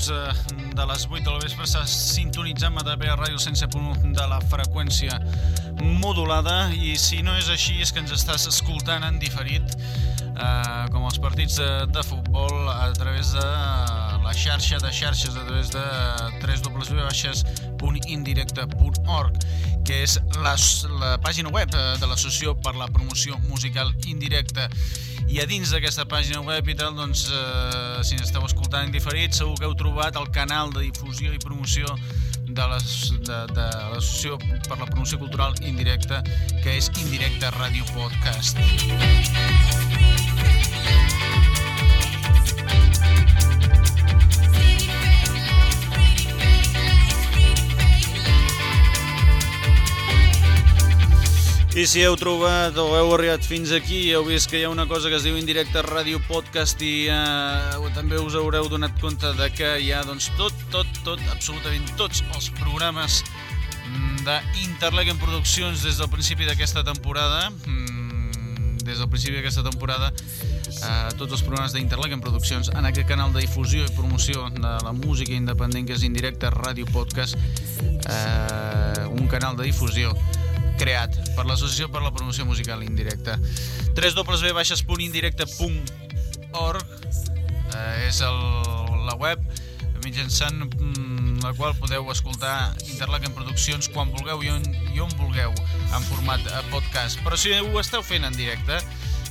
Minuts de les 8 de la vespre, s'ha sintonitzat Matapera Ràdio 107.1 de la freqüència modulada. I si no és així és que ens estàs escoltant en diferit eh, com els partits de, de futbol a través de la xarxa de xarxes, a través de www.indirecte.org que és la, la pàgina web eh, de l'Associació per la Promoció Musical Indirecta i a dins d'aquesta pàgina web i tal, doncs, eh, si esteu escoltant en diferit, segur que heu trobat el canal de difusió i promoció de l'as- de- de l'Associació per la Promoció Cultural Indirecta, que és Indirecte Ràdio Podcast. I si heu trobat o heu arribat fins aquí heu vist que hi ha una cosa que es diu Indirecte Ràdio Podcast i eh, també us haureu donat compte de que hi ha doncs, tot, tot, tot, absolutament tots els programes mm, d'Interlequem Produccions des del principi d'aquesta temporada. Mm, des del principi d'aquesta temporada eh, tots els programes d'Interlequem Produccions en aquest canal de difusió i promoció de la música independent que és Indirecte Ràdio Podcast eh, un canal de difusió creat per l'Associació per la Promoció Musical Indirecta. www.indirecte.org eh, és el, la web mitjançant mm, la qual podeu escoltar Interlaken Produccions quan vulgueu i on, i on vulgueu en format eh, podcast. Però si ho esteu fent en directe,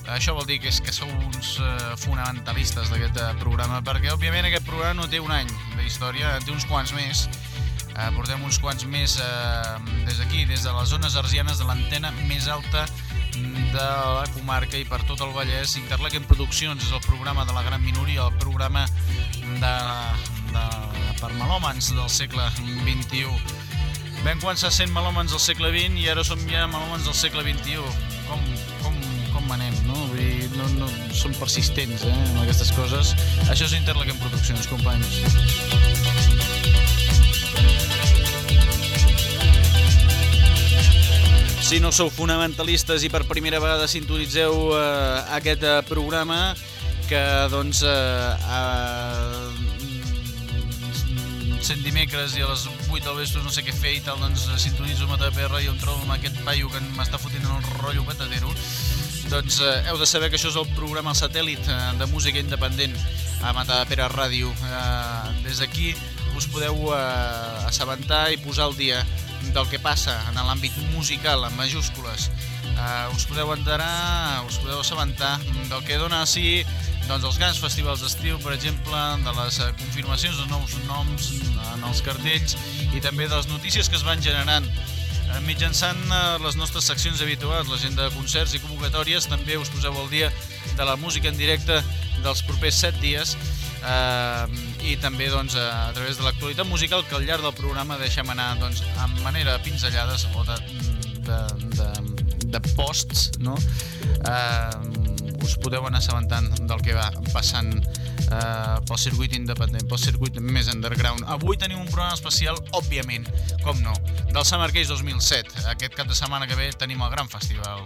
això vol dir que, és que sou uns eh, fonamentalistes d'aquest eh, programa, perquè òbviament aquest programa no té un any d'història, en té uns quants més, Eh, portem uns quants més eh, des d'aquí, des de les zones arsianes de l'antena més alta de la comarca i per tot el Vallès. Interlequem Produccions és el programa de la gran minoria, el programa de, de, per melòmans del segle XXI. Vam començar sent melòmans del segle XX i ara som ja melòmans del segle XXI. Com, com, com anem, no? Vull dir, no, no, som persistents eh, en aquestes coses. Això és Interlequem Produccions, companys. Si no sou fonamentalistes i per primera vegada sintonitzeu eh, aquest eh, programa que doncs eh, eh, sent dimecres i a les 8 del vespre no sé què fer i tal, doncs sintonitzo Matapr i em trobo amb aquest paio que m'està fotent en el rotllo patatero doncs eh, heu de saber que això és el programa satèl·lit eh, de música independent a Matapera Ràdio. Eh, des d'aquí us podeu eh, assabentar i posar al dia del que passa en l'àmbit musical, en majúscules. Eh, us podeu enterar, us podeu assabentar del que dona si doncs, els grans festivals d'estiu, per exemple, de les eh, confirmacions de nous noms en els cartells i també de les notícies que es van generant Eh, mitjançant eh, les nostres seccions habituals, l'agenda de concerts i convocatòries, també us poseu al dia de la música en directe dels propers 7 dies eh, i també doncs, a través de l'actualitat musical que al llarg del programa deixem anar doncs, en manera de pinzellades o de, de, de, de posts, no? eh, us podeu anar assabentant del que va passant eh, pel circuit independent, pel circuit més underground. Avui tenim un programa especial, òbviament, com no, del Summer Case 2007. Aquest cap de setmana que ve tenim el gran festival.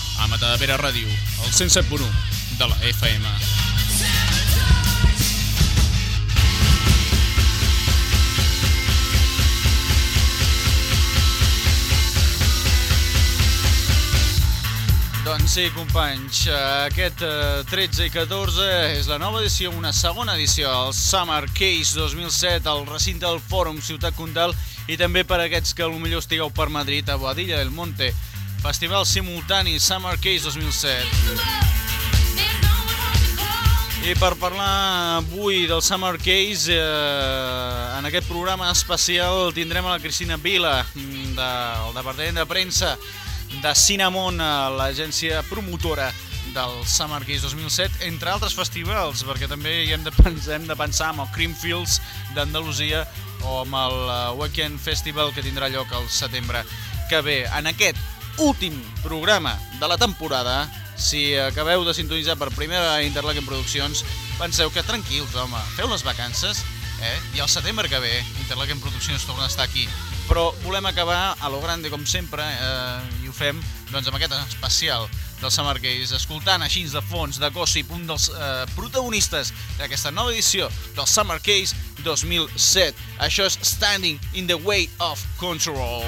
a Matadavera Ràdio, el 107.1 de la FM. Doncs sí, companys, aquest eh, 13 i 14 és la nova edició, una segona edició, el Summer Case 2007, al recinte del Fòrum Ciutat Condal i també per aquests que potser estigueu per Madrid, a Boadilla del Monte, Festival Simultani Summer Case 2007. I per parlar avui del Summer Case, eh, en aquest programa especial tindrem a la Cristina Vila, mm, del Departament de Premsa de Cinnamon, l'agència promotora del Summer Case 2007, entre altres festivals, perquè també hi hem de pensar, hem de pensar amb el Creamfields d'Andalusia o amb el eh, Weekend Festival que tindrà lloc al setembre que ve. En aquest últim programa de la temporada, si acabeu de sintonitzar per primera Interlaken Produccions, penseu que tranquils, home, feu les vacances, eh? i al setembre que ve Interlaken Produccions torna a estar aquí. Però volem acabar a lo grande, com sempre, eh, i ho fem doncs, amb aquest especial del Summer Gaze, escoltant així de fons, de gossip, un dels eh, protagonistes d'aquesta nova edició del Summer Case 2007. Això és Standing in the Way of Control.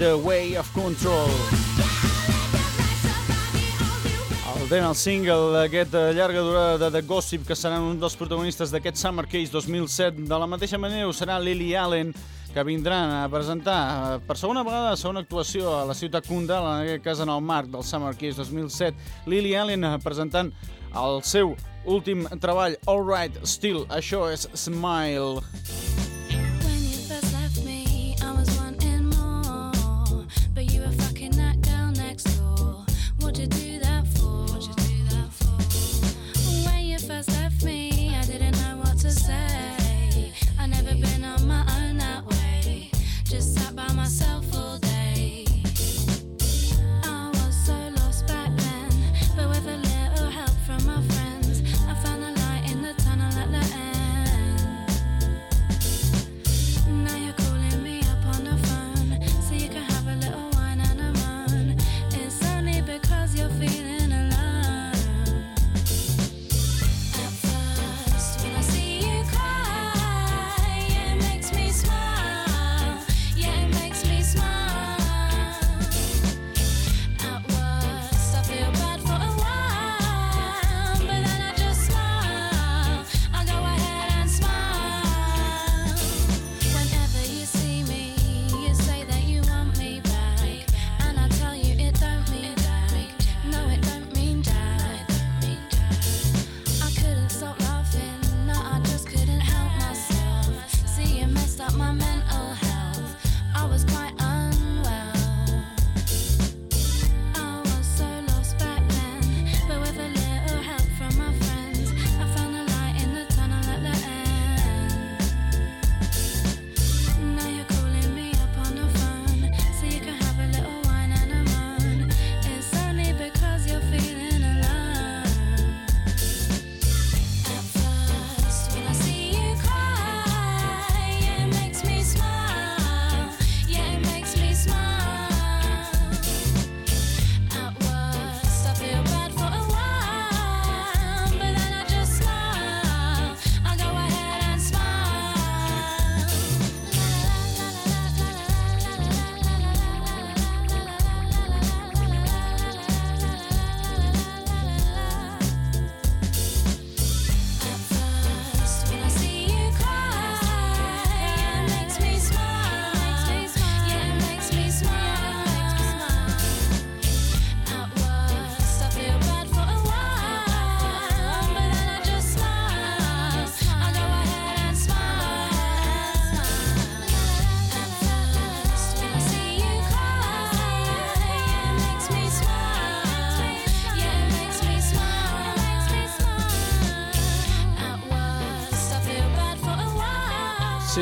The Way of Control. El tema, el single d'aquesta llarga durada de The Gossip, que seran un dels protagonistes d'aquest Summer Case 2007. De la mateixa manera ho serà Lily Allen, que vindran a presentar eh, per segona vegada, segona actuació a la ciutat Kundal, en aquest cas en el marc del Summer Case 2007. Lily Allen eh, presentant el seu últim treball, All Right Still, això és Smile. Sí,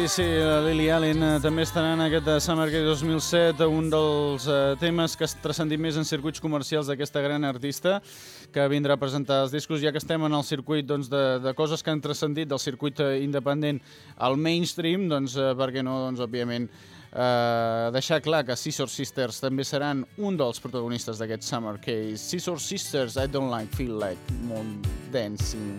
sí, la Lily Allen eh, també estarà en aquest eh, Summer Game 2007, un dels eh, temes que ha transcendit més en circuits comercials d'aquesta gran artista, que vindrà a presentar els discos, ja que estem en el circuit doncs, de, de coses que han transcendit del circuit eh, independent al mainstream, doncs, eh, per què no, doncs, òbviament, eh, deixar clar que Scissor Sisters també seran un dels protagonistes d'aquest Summer Case. Scissor Sisters, I don't like, feel like, moon dancing.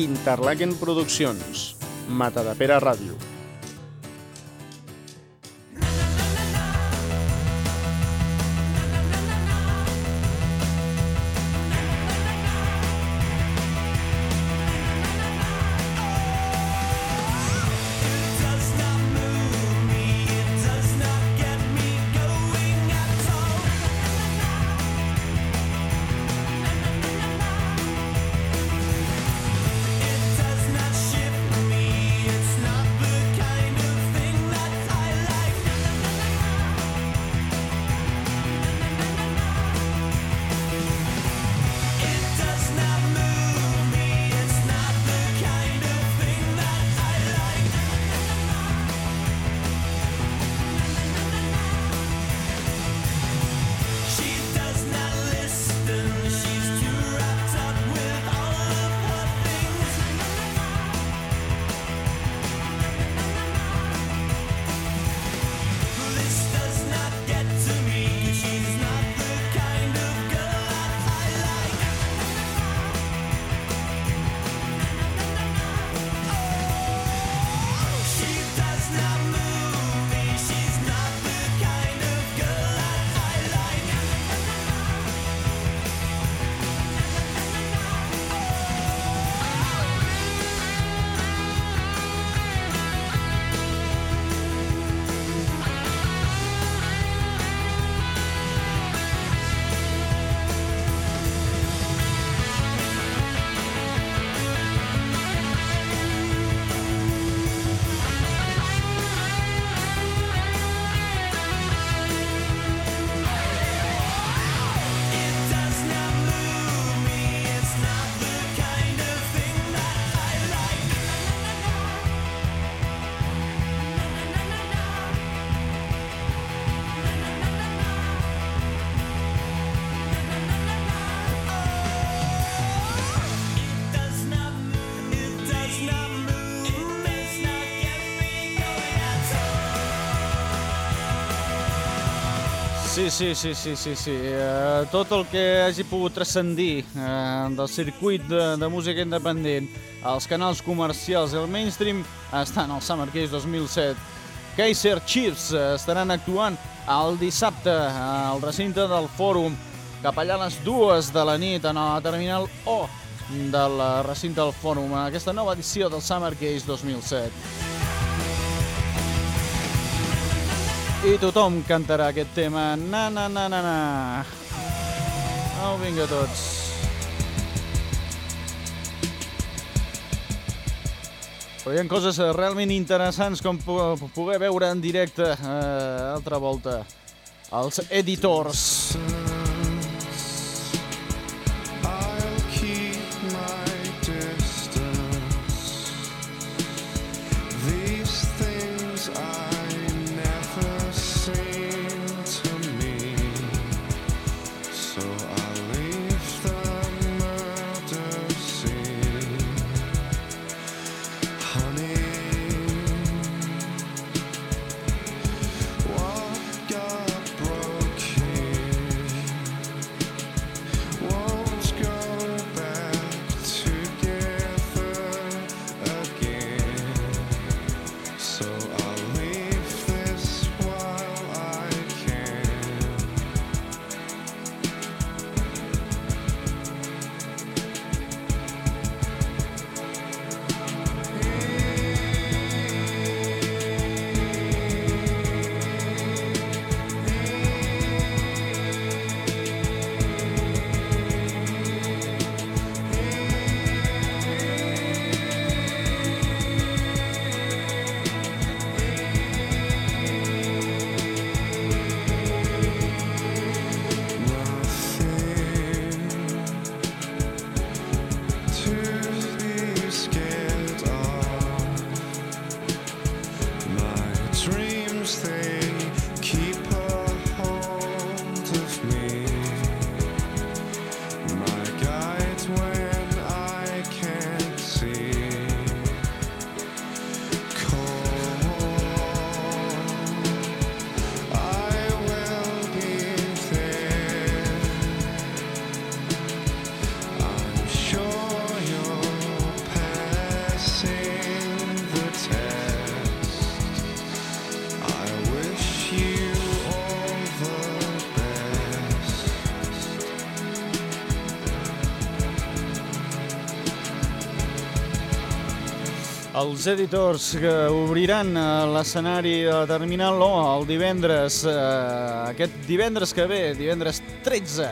Interlaken Produccions, Matadepera Ràdio. Sí, sí, sí, sí, sí, sí. Uh, tot el que hagi pogut transcendir uh, del circuit de, de música independent, els canals comercials i el mainstream estan al Summer Case 2007. Kaiser Chiefs uh, estaran actuant el dissabte al recinte del Fòrum cap allà a les dues de la nit en la terminal O del recinte del Fòrum, aquesta nova edició del Summer Case 2007. I tothom cantarà aquest tema. Na, na, na, na, na. Au, vinga tots. Però hi ha coses realment interessants com poder veure en directe eh, altra volta els editors. Els editors que obriran eh, l'escenari de Terminal O el divendres, eh, aquest divendres que ve, divendres 13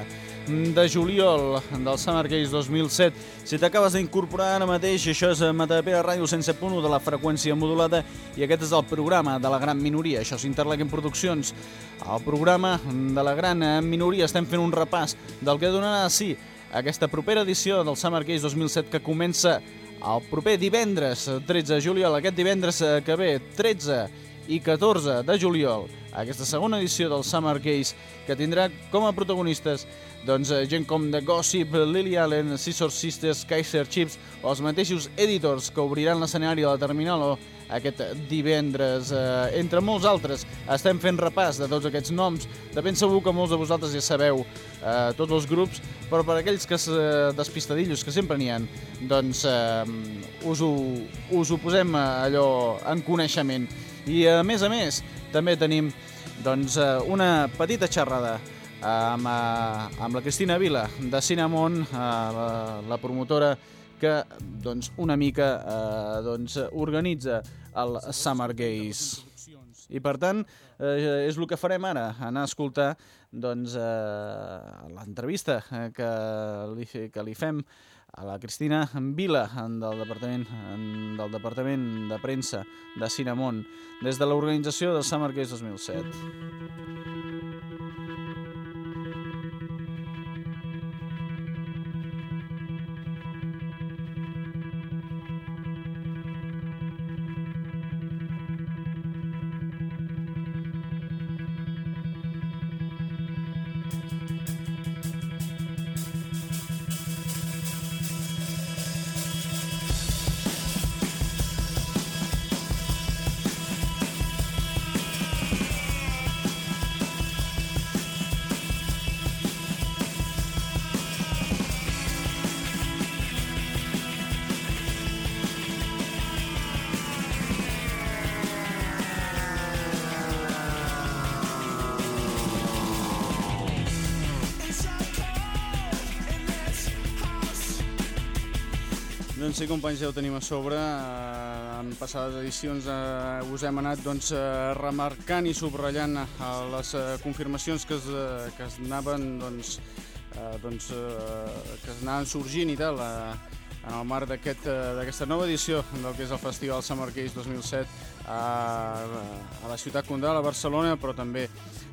de juliol del Summer Games 2007. Si t'acabes d'incorporar ara mateix, això és Matapera Ràdio 107.1 de la freqüència modulada i aquest és el programa de la gran minoria. Això és Interlequem Produccions. El programa de la gran minoria estem fent un repàs del que donarà sí aquesta propera edició del Summer Games 2007 que comença el proper divendres 13 de juliol, aquest divendres que ve 13 i 14 de juliol, aquesta segona edició del Summer Case, que tindrà com a protagonistes doncs, eh, gent com The Gossip, Lily Allen, Scissor Sisters, Kaiser Chips o els mateixos editors que obriran l'escenari de la Terminal o aquest divendres. Eh, entre molts altres, estem fent repàs de tots aquests noms. De ben segur que molts de vosaltres ja sabeu eh, tots els grups, però per aquells que eh, despistadillos, que sempre n'hi ha, doncs eh, us, ho, us ho posem eh, allò en coneixement. I a més a més, també tenim doncs, eh, una petita xerrada amb, eh, amb la Cristina Vila de Cinnamon, la, la promotora que doncs, una mica eh, doncs, organitza el Summer Gaze. I per tant, eh, és el que farem ara, anar a escoltar doncs, eh, l'entrevista eh, que, que li fem a la Cristina Vila del departament, del departament de premsa de Cinnamon des de l'organització del Summer Gaze 2007. Doncs sí, companys, ja ho tenim a sobre. Eh, en passades edicions eh, us hem anat doncs, eh, remarcant i subratllant eh, les confirmacions que es, que es anaven doncs, eh, doncs, eh, que es anaven sorgint i tal eh, en el marc d'aquesta aquest, nova edició del que és el Festival Case 2007 a, a la ciutat condal, a Barcelona, però també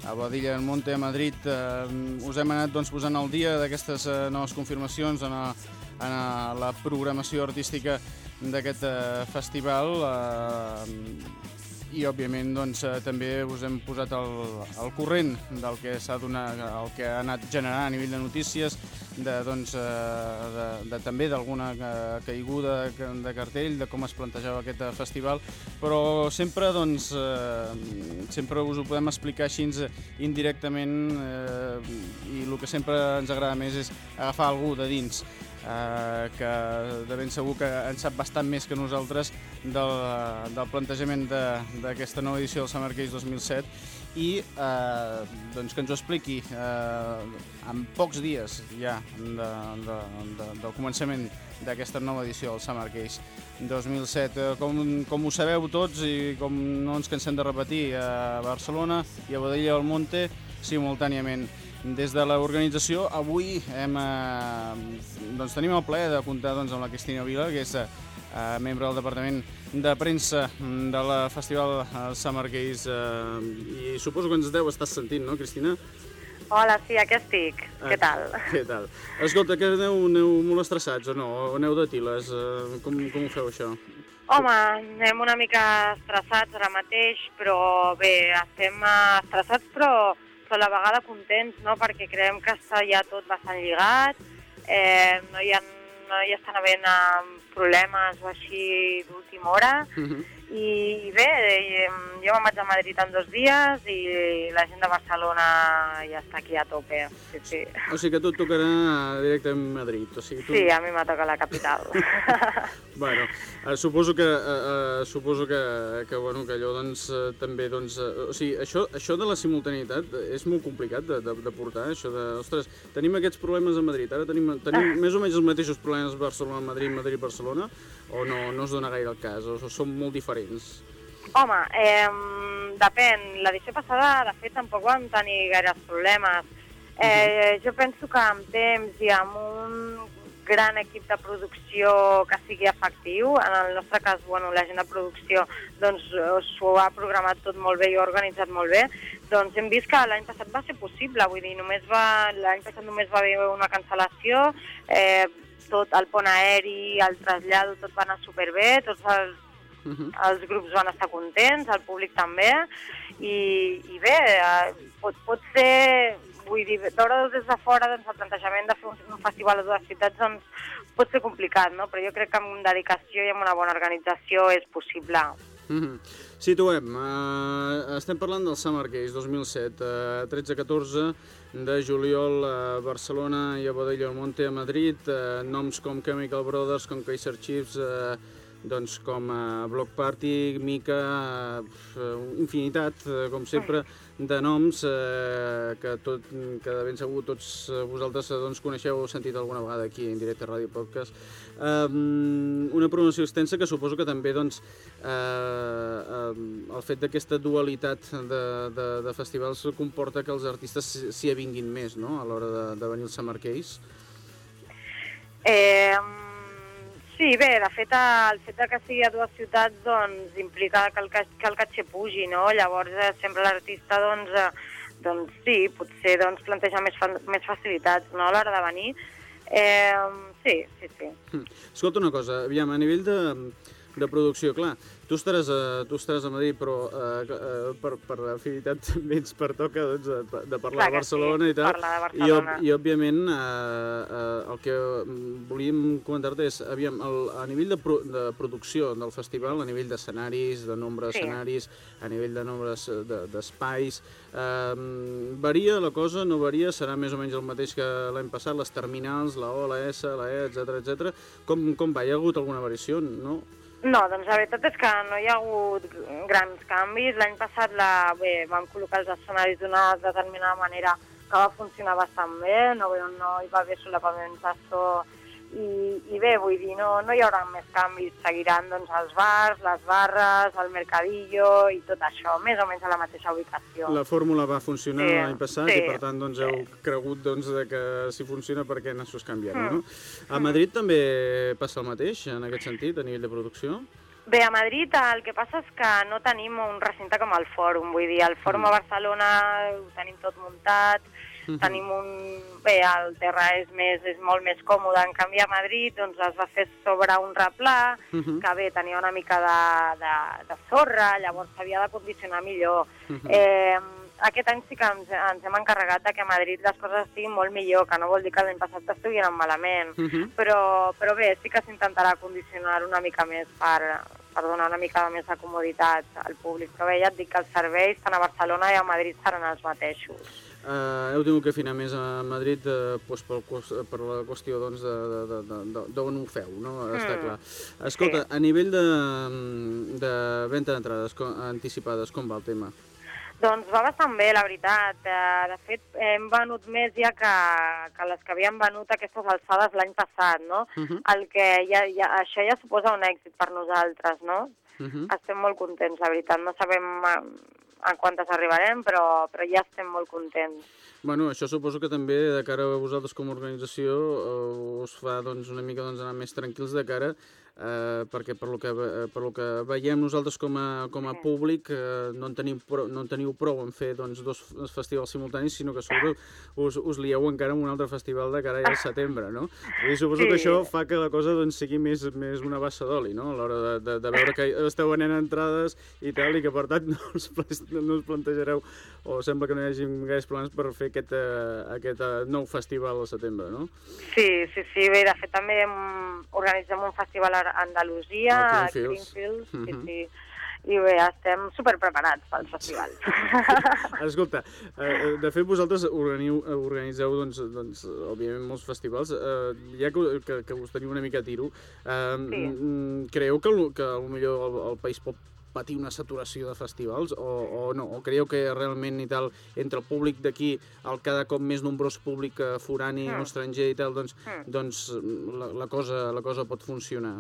a Badilla del Monte, a Madrid. Eh, us hem anat doncs, posant al dia d'aquestes eh, noves confirmacions en el, en eh, la programació artística d'aquest eh, festival eh, i òbviament doncs, també us hem posat el, el corrent del que s'ha donat, el que ha anat generant a nivell de notícies, de, doncs, de, de, també d'alguna caiguda de cartell, de com es plantejava aquest festival, però sempre, doncs, sempre us ho podem explicar així indirectament eh, i el que sempre ens agrada més és agafar algú de dins eh, que de ben segur que en sap bastant més que nosaltres del, del plantejament d'aquesta nova edició del Summer Games 2007 i eh, doncs que ens ho expliqui eh, en pocs dies ja de, de, de, del començament d'aquesta nova edició del Summer Games 2007. Eh, com, com ho sabeu tots i com no ens cansem de repetir, a Barcelona i a Badella del Monte simultàniament des de l'organització. Avui hem, eh, doncs, tenim el plaer de comptar doncs, amb la Cristina Vila, que és eh, membre del Departament de Premsa de la Festival eh, Summer Gays, eh, i suposo que ens deu estar sentint, no, Cristina? Hola, sí, aquí estic. Ah, què tal? Què tal? Escolta, que aneu, aneu molt estressats o no? O aneu de tiles? Eh, com, com ho feu, això? Home, anem una mica estressats ara mateix, però bé, estem estressats però però a la vegada contents, no? perquè creiem que està ja tot bastant lligat, eh, no, hi ha, no hi estan havent eh, problemes o així d'última hora, mhm. I bé, jo me'n vaig a Madrid en dos dies i la gent de Barcelona ja està aquí a tope. Sí, sí. O sigui que tu et tocarà directe a Madrid. O sigui, tu... Sí, a mi m'ha tocat la capital. bueno, eh, suposo que, eh, eh, suposo que, que, bueno, que allò doncs, eh, també... Doncs, eh, o sigui, això, això de la simultaneïtat és molt complicat de, de, de portar, això de... Ostres, tenim aquests problemes a Madrid, ara tenim, tenim ah. més o menys els mateixos problemes a Barcelona, Madrid, Madrid, Barcelona, o no, no es dona gaire el cas, o són molt diferents? Home, eh, depèn. L'edició passada, de fet, tampoc vam tenir gaires problemes. Eh, uh -huh. Jo penso que amb temps i amb un gran equip de producció que sigui efectiu, en el nostre cas, bueno, la gent de producció doncs, s'ho ha programat tot molt bé i ho ha organitzat molt bé, doncs hem vist que l'any passat va ser possible, vull dir, només va, l'any passat només va haver una cancel·lació, eh, tot el pont aeri, el trasllat, tot va anar superbé, tots els, uh mhm. -huh. els grups van estar contents, el públic també, i, i bé, eh, pot, pot ser, vull dir, veure des de fora doncs, el plantejament de fer un, un festival a dues ciutats doncs, pot ser complicat, no? però jo crec que amb dedicació i amb una bona organització és possible. Mm -hmm. Situem, uh, estem parlant del Summer Games 2007, uh, 13-14 de juliol a Barcelona i a Bodella del Monte a Madrid, uh, noms com Chemical Brothers, com Kaiser Chiefs, uh, doncs com uh, Block Party, Mica, uh, infinitat, uh, com sempre, de noms eh, que, tot, que de ben segur tots vosaltres doncs, coneixeu o sentit alguna vegada aquí en directe a Ràdio Podcast. Um, una pronunciació extensa que suposo que també doncs, eh, um, el fet d'aquesta dualitat de, de, de festivals comporta que els artistes s'hi avinguin més no? a l'hora de, de venir al Summer Case. Eh, Sí, bé, de fet, el fet que sigui a dues ciutats doncs, implica que el, que el catxer pugi, no? Llavors, eh, sempre l'artista, doncs, eh, doncs sí, potser doncs, planteja més, fa més facilitats no? a l'hora de venir. Eh, sí, sí, sí. Hm. Escolta una cosa, aviam, a nivell de, de producció, clar, Tu estaràs a, tu estaràs a Madrid, però eh, eh, per, per afinitat també ens pertoca doncs, de, de parlar Clar de Barcelona sí, i tal. De Barcelona. I, I, òbviament, eh, eh, el que volíem comentar-te és, aviam, el, a nivell de, pro, de producció del festival, a nivell d'escenaris, de nombre d'escenaris, sí. a nivell de nombre d'espais, eh, varia la cosa, no varia, serà més o menys el mateix que l'any passat, les terminals, la O, la S, la E, etc etc. Com, com va? Hi ha hagut alguna variació, no? No, doncs la veritat és que no hi ha hagut grans canvis. L'any passat la, bé, vam col·locar els escenaris d'una determinada manera que va funcionar bastant bé, no, no hi va haver solapament pastor i, i bé, vull dir, no, no hi haurà més canvis, seguiran doncs, els bars, les barres, el mercadillo i tot això, més o menys a la mateixa ubicació. La fórmula va funcionar Sí, l'any passat sí, i per tant doncs, heu cregut doncs, de que si funciona per què no s'ho canviar Mm. no? A Madrid també passa el mateix en aquest sentit, a nivell de producció? Bé, a Madrid el que passa és que no tenim un recinte com el Fòrum, vull dir, el Fòrum a Barcelona ho tenim tot muntat, Mhm. tenim un... Bé, el terra és, més, és molt més còmode, en canvi a Madrid doncs, es va fer sobre un replà, Mhm. que bé, tenia una mica de, de, de sorra, llavors s'havia de condicionar millor. Mhm. eh, aquest any sí que ens, ens hem encarregat de que a Madrid les coses estiguin molt millor, que no vol dir que l'any passat estiguin malament, Mhm. però, però bé, sí que s'intentarà condicionar una mica més per, per donar una mica més de comoditat al públic. Però bé, ja et dic que els serveis tant a Barcelona i a Madrid seran els mateixos. Uh, heu tingut que afinar més a Madrid uh, doncs per, cos- per la qüestió doncs, de, de, de, de, d'on ho feu, no? Mm. Està clar. Escolta, Sí. a nivell de, de venda d'entrades anticipades, com va el tema? Doncs va bastant bé, la veritat. Eh, De fet, hem venut més ja que, que les que havíem venut aquestes alçades l'any passat, no? Uh -huh. El que ja, ja, això ja suposa un èxit per nosaltres, no? Uh -huh. Estem molt contents, la veritat. No sabem a quantes arribarem, però, però ja estem molt contents. Bueno, això suposo que també de cara a vosaltres com a organització eh, us fa doncs, una mica doncs, anar més tranquils de cara eh, perquè per lo, que, ve- per lo que veiem nosaltres com a, com a públic eh, no, en teniu prou, no en teniu prou en fer doncs, dos festivals simultanis, sinó que sobre us, us lieu encara amb un altre festival de cara ja al setembre, no? Dir, suposo Sí. que això fa que la cosa doncs, sigui més, més una bassa d'oli, no? A l'hora de, de, de veure que esteu venent entrades i tal, i que per tant no us, no us plantejareu o sembla que no hi hagi gaires plans per fer aquest, uh, aquest uh, nou festival al setembre, no? Sí, sí, sí. Bé, de fet, també hem, organitzem un festival a Andalusia, A a Greenfields. Greenfields, sí, Mhm. sí. I bé, estem super preparats pel festival. Escolta, eh, de fet vosaltres organiu, eh, organitzeu, doncs, doncs, òbviament, molts festivals. Eh, ja que, que, que us teniu una mica a tiro, eh, Sí. mm, creieu que, que potser el, el país pot patir una saturació de festivals o, o no? O creieu que realment i tal, entre el públic d'aquí, el cada cop més nombrós públic eh, forani Mm. o estranger i tal, doncs, Mm. doncs la, la, cosa, la cosa pot funcionar?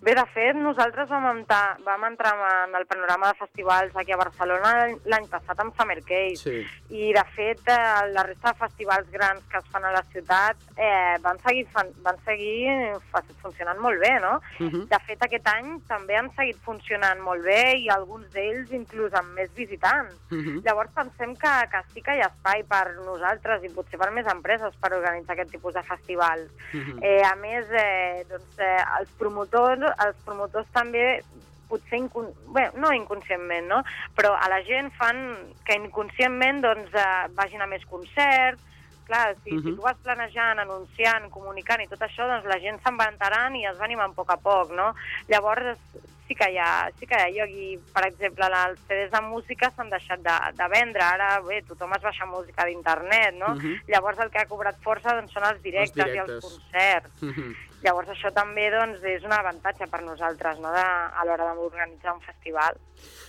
Bé, de fet, nosaltres vam entrar, vam entrar en el panorama de festivals aquí a Barcelona l'any- passat amb Summer Case. Sí. I, de fet, eh, la resta de festivals grans que es fan a la ciutat eh, van seguir, fan, van seguir funcionant molt bé, no? Uh -huh. De fet, aquest any també han seguit funcionant molt bé i alguns d'ells inclús amb més visitants. Uh -huh. Llavors pensem que, que sí que hi ha espai per nosaltres i potser per més empreses per organitzar aquest tipus de festivals. Uh -huh. Eh, a més, eh, doncs, eh, els promotors els promotors també potser incon... bé, no inconscientment, no? però a la gent fan que inconscientment doncs, eh, vagin a més concerts, clar, si, uh -huh. si Mhm. tu vas planejant, anunciant, comunicant i tot això, doncs la gent se'n va enterant i es va animant a poc a poc, no? Llavors, sí que hi ha, sí que hi ha lloc i, per exemple, els CDs de música s'han deixat de, de vendre, ara, bé, tothom es baixa música d'internet, no? Uh -huh. Llavors el que ha cobrat força doncs, són els directes, directes. i els concerts. Uh -huh. Llavors això també doncs, és un avantatge per nosaltres no? de, a l'hora d'organitzar un festival.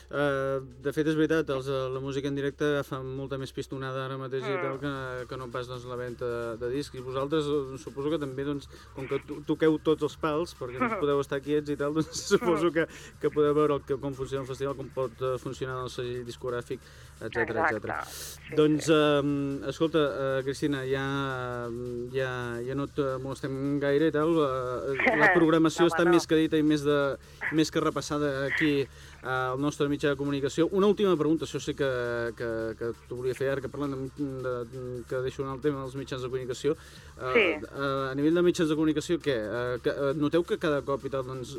Uh, de fet, és veritat, els, eh, la música en directe fa molta més pistonada ara mateix mm. i tal que, que no pas doncs, la venda de, de discs. I vosaltres eh, suposo que també, doncs, com que to toqueu tots els pals, perquè no podeu estar quiets i tal, doncs suposo que, que podeu veure el que, com funciona el festival, com pot funcionar el segell discogràfic, etc etc. Sí, Doncs, uh, escolta, uh, Cristina, ja, ja, ja no et molestem gaire i tal. Uh, la programació No, està no. més que dita i més, de, més que repassada aquí al nostre mitjà de comunicació. Una última pregunta, això sí que, que, que t'ho volia fer ara, que parlant de, de, que deixo anar el tema dels mitjans de comunicació. Uh, Sí. uh, a nivell de mitjans de comunicació, què? Uh, que, noteu que cada cop i tal, doncs,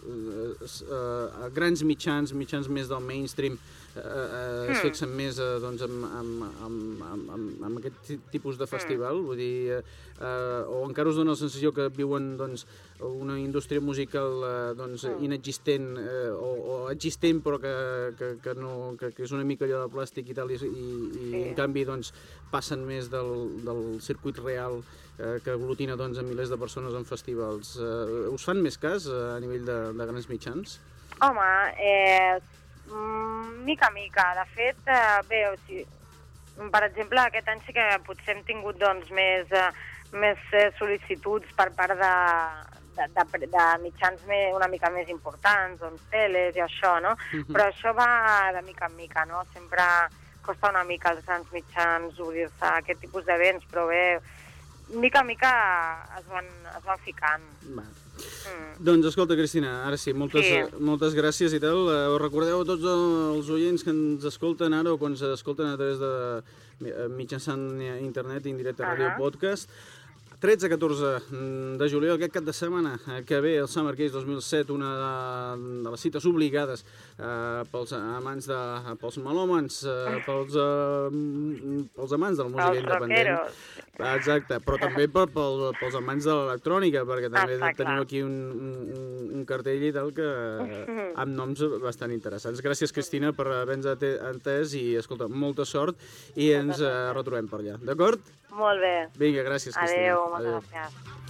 grans mitjans, mitjans més del mainstream, uh, uh, es Hmm. fixen més uh, doncs, amb, amb, amb, amb, amb, amb aquest ti- tipus de festival? Vull dir, uh, o encara us dona la sensació que viuen doncs, una indústria musical uh, doncs, Mm. inexistent uh, o, o existent però que, que, que, no, que, que és una mica allò de plàstic i tal i, i, i Sí. en canvi doncs, passen més del, del circuit real eh, que aglutina doncs, a milers de persones en festivals. Eh, us fan més cas eh, a nivell de, de grans mitjans? Home, eh, mm, mica a mica. De fet, eh, bé, o sigui, per exemple, aquest any sí que potser hem tingut doncs, més, eh, més eh, sol·licituds per part de, de, de, de mitjans més, una mica més importants, doncs teles i això, no? Però això va de mica en mica, no? Sempre costa una mica als grans mitjans obrir-se a aquest tipus d'events, però bé, mica en mica es van, es van ficant. Va. Mm. Doncs escolta, Cristina, ara sí, moltes, Sí. moltes gràcies i tal. Eh, recordeu a tots els oients que ens escolten ara o que ens escolten a través de eh, mitjançant internet, indirecte, Ahà. ràdio, podcast, 13-14 de juliol, aquest cap de setmana eh, que ve el Summer Case 2007, una de, de les cites obligades eh, pels amants de... pels melòmens, eh, pels, eh, m- pels amants de la música Els independent. rockeros. Exacte, però també per, pel, pels amants de l'electrònica, perquè també Està tenim aquí un, un, un cartell i tal que amb noms bastant interessants. Gràcies, Cristina, per haver-nos entès i, escolta, molta sort i ens eh, retrobem per allà, d'acord? Molt bé. Vinga, gràcies, Cristina. Adéu, moltes gràcies.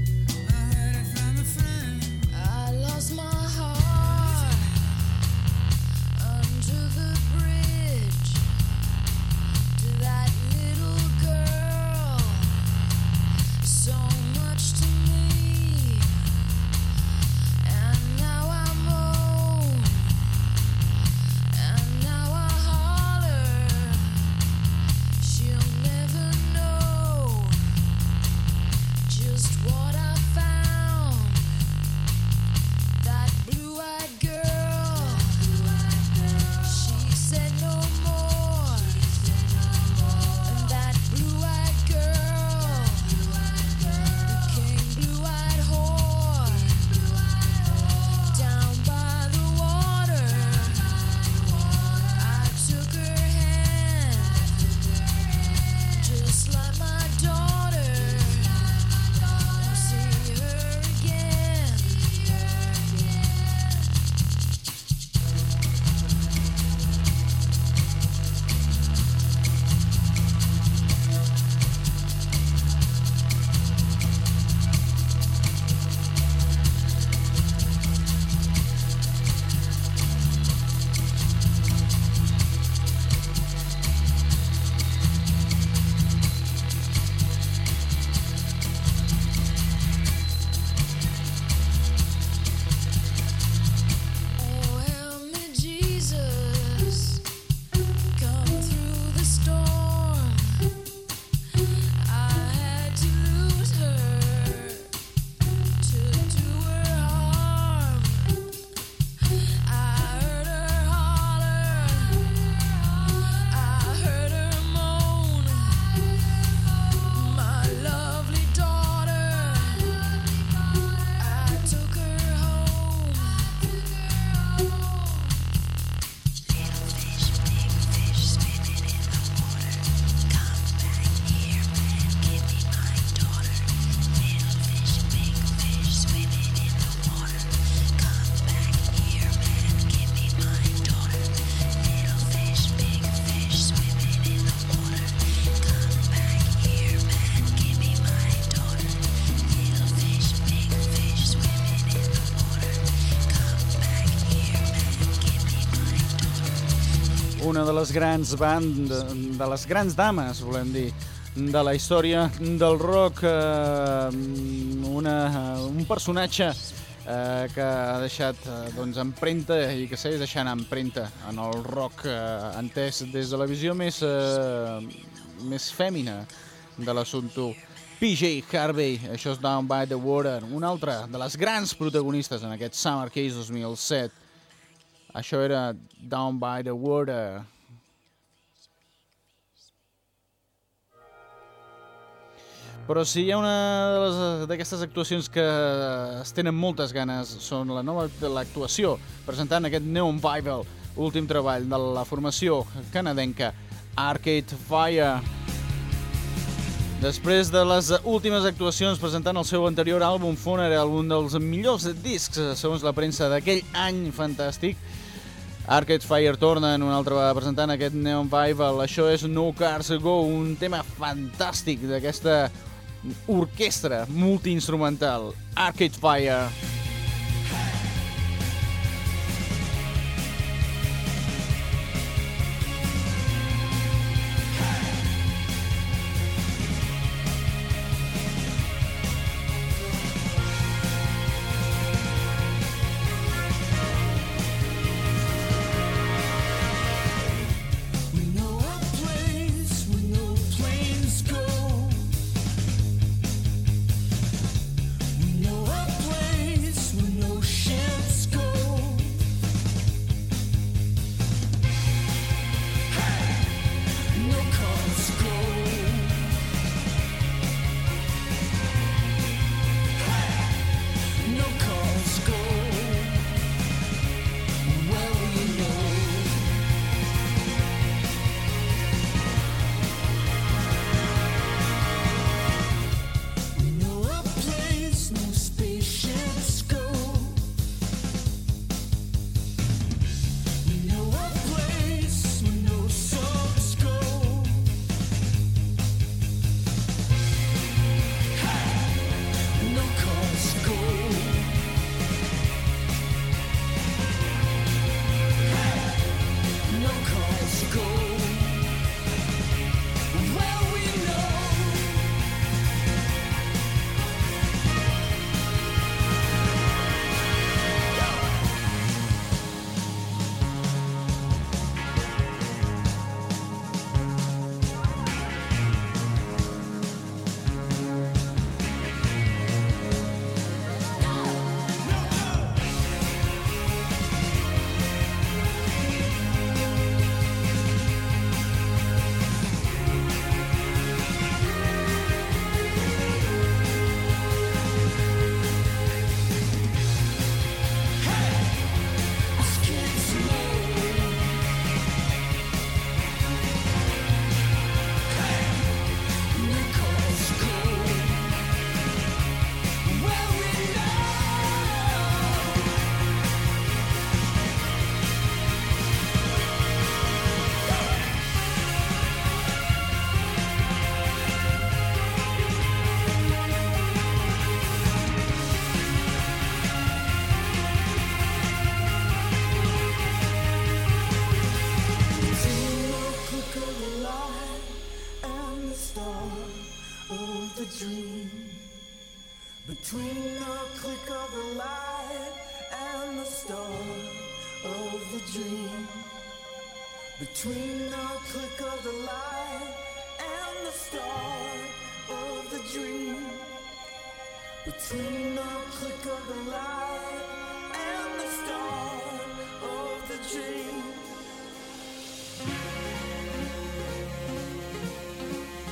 Les grans band, de les grans dames, volem dir, de la història del rock, eh, una, un personatge eh, que ha deixat eh, doncs, empremta i que segueix deixant empremta en el rock eh, entès des de la visió més, eh, més fèmina de l'assumpte. PJ Harvey, això és Down by the Water, una altra de les grans protagonistes en aquest Summer Case 2007. Això era Down by the Water. Però si hi ha una d'aquestes actuacions que es tenen moltes ganes, són la nova l'actuació, presentant aquest Neon Bible, últim treball de la formació canadenca Arcade Fire. Després de les últimes actuacions presentant el seu anterior àlbum Funeral, un dels millors discs, segons la premsa d'aquell any fantàstic, Arcade Fire torna en una altra vegada presentant aquest Neon Bible. Això és No Cars Go, un tema fantàstic d'aquesta orquestra multiinstrumental. Arcade Fire.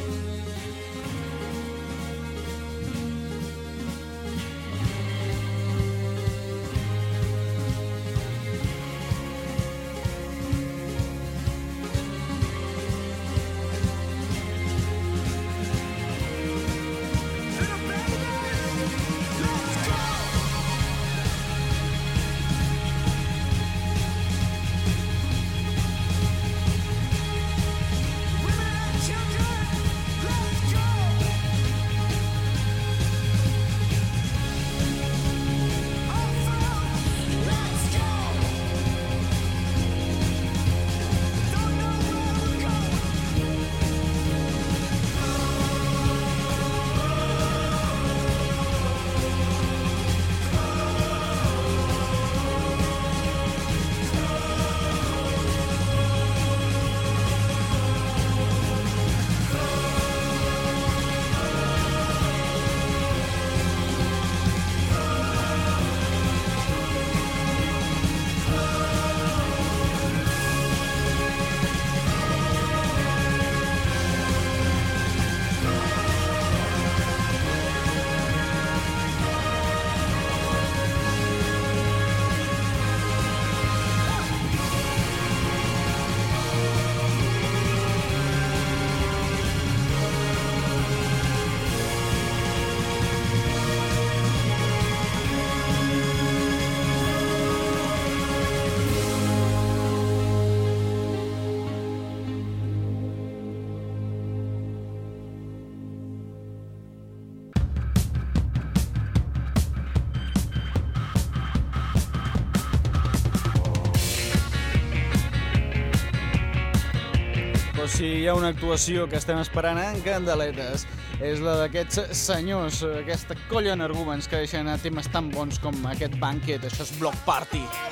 and hi ha una actuació que estem esperant en candeletes, és la d'aquests senyors, aquesta colla energúmens que deixen anar temes tan bons com aquest banquet, això és Block Party. Watch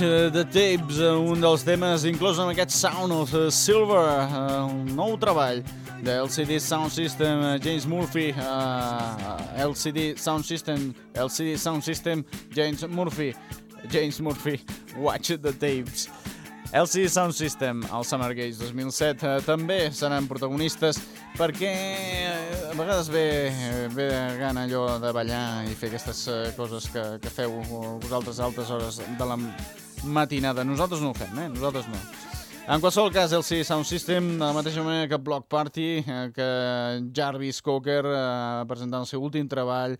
eh, the Tapes, un dels temes inclòs en aquest Sound of Silver, eh, un nou treball de LCD Sound System, eh, James Murphy, eh, LCD Sound System, LCD Sound System, James Murphy, James Murphy, Watch the Tapes. LCD Sound System, al Summer Games 2007, eh, també seran protagonistes perquè a vegades ve, ve de gana allò de ballar i fer aquestes coses que, que feu vosaltres a altes hores de la matinada. Nosaltres no ho fem, eh? Nosaltres no. En qualsevol cas, el C Sound System, de la mateixa manera que Block Party, eh, que Jarvis Cocker eh, presentant el seu últim treball,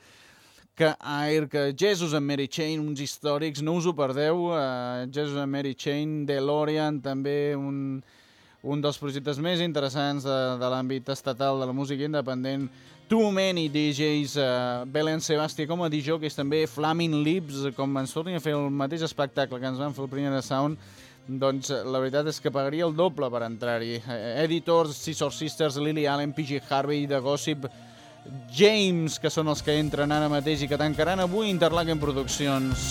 que Air, que Jesus and Mary Chain, uns històrics, no us ho perdeu, uh, Jesus and Mary Chain, DeLorean, també un, un dels projectes més interessants de, de l'àmbit estatal de la música independent, Too Many DJs, uh, Belen Sebastia com a DJs, també Flaming Lips, com ens tornin a fer el mateix espectacle que ens van fer el primer de Sound, doncs eh, la veritat és que pagaria el doble per entrar-hi. Eh, Editors, Scissor Sisters, Lily Allen, PG Harvey, The Gossip, James, que són els que entren ara mateix i que tancaran avui Interlaken Produccions.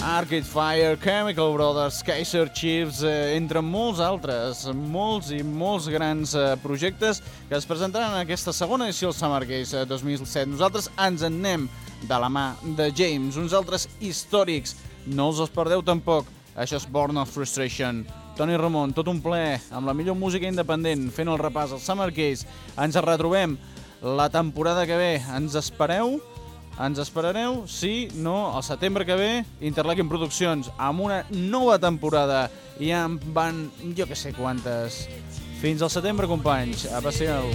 Arcade Fire, Chemical Brothers, Kaiser Chiefs, eh, entre molts altres, molts i molts grans eh, projectes que es presentaran en aquesta segona edició del Summer Games eh, 2007. Nosaltres ens en anem de la mà de James, uns altres històrics. No us els perdeu tampoc. Això és Born of Frustration. Toni Ramon, tot un ple, amb la millor música independent, fent el repàs al Summer Games. Ens retrobem la temporada que ve. Ens espereu? Ens esperareu? Sí, no, al setembre que ve, Interlaken Produccions, amb una nova temporada. I en van, jo que sé quantes. Fins al setembre, companys. A passeu.